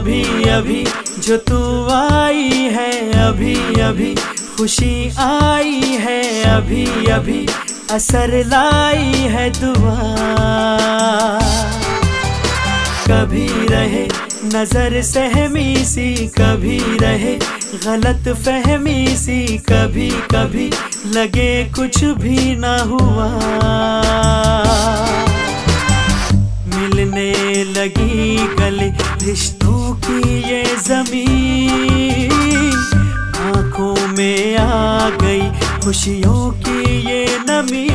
अभी अभी जो तू आई है, अभी अभी खुशी आई है, अभी अभी असर लाई है दुआ। कभी रहे नज़र सहमी सी, कभी रहे गलत फहमी सी, कभी कभी लगे कुछ भी ना हुआ। मिलने लगी गले रिश्तों की ये ज़मीन। आँखों में आ गई खुशियों की ये नमी।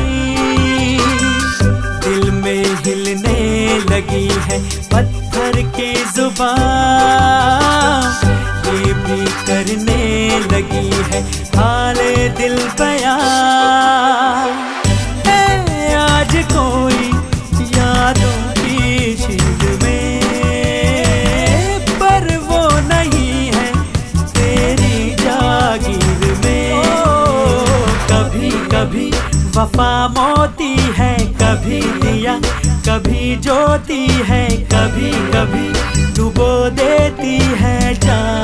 दिल में हिलने लगी है पत्थर की ज़ुबान। ये भी करने लगी है हाले दिल बयां कभी वफा मोती है, कभी दिया, कभी ज्योति है, कभी कभी डुबो देती है जान।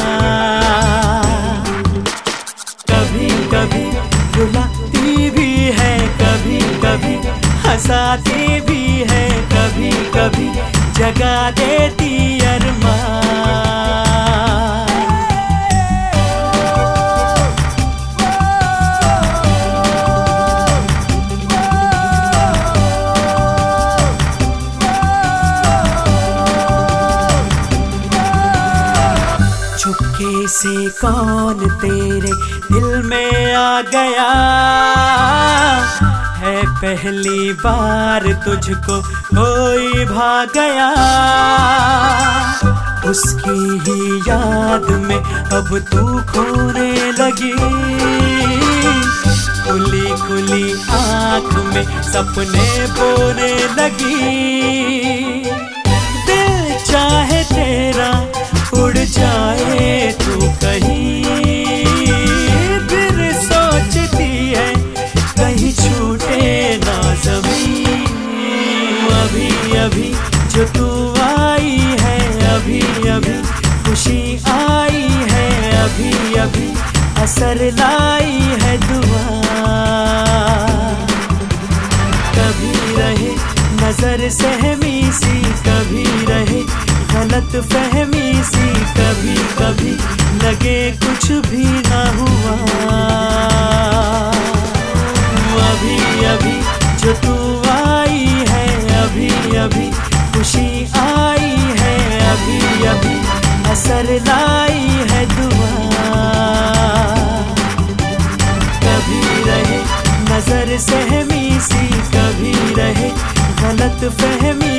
कभी कभी रुलाती भी है, कभी कभी हंसाती भी है, कभी कभी जगा देती अरमान। चुपके से कौन तेरे दिल में आ गया? है पहली बार तुझको कोई भाग गया। उसकी ही याद में अब तू खोने लगी। खुली खुली आँख में सपने बोने लगी। रहे, नज़र सहमी सी कभी रहे, गलत फहमी सी कभी कभी, लगे कुछ भी ना हुआ। अभी अभी जो तू आई है, अभी अभी खुशी आई है, अभी अभी असर लाई है दुआ। कभी रहे, नज़र सहमी गलत फहमी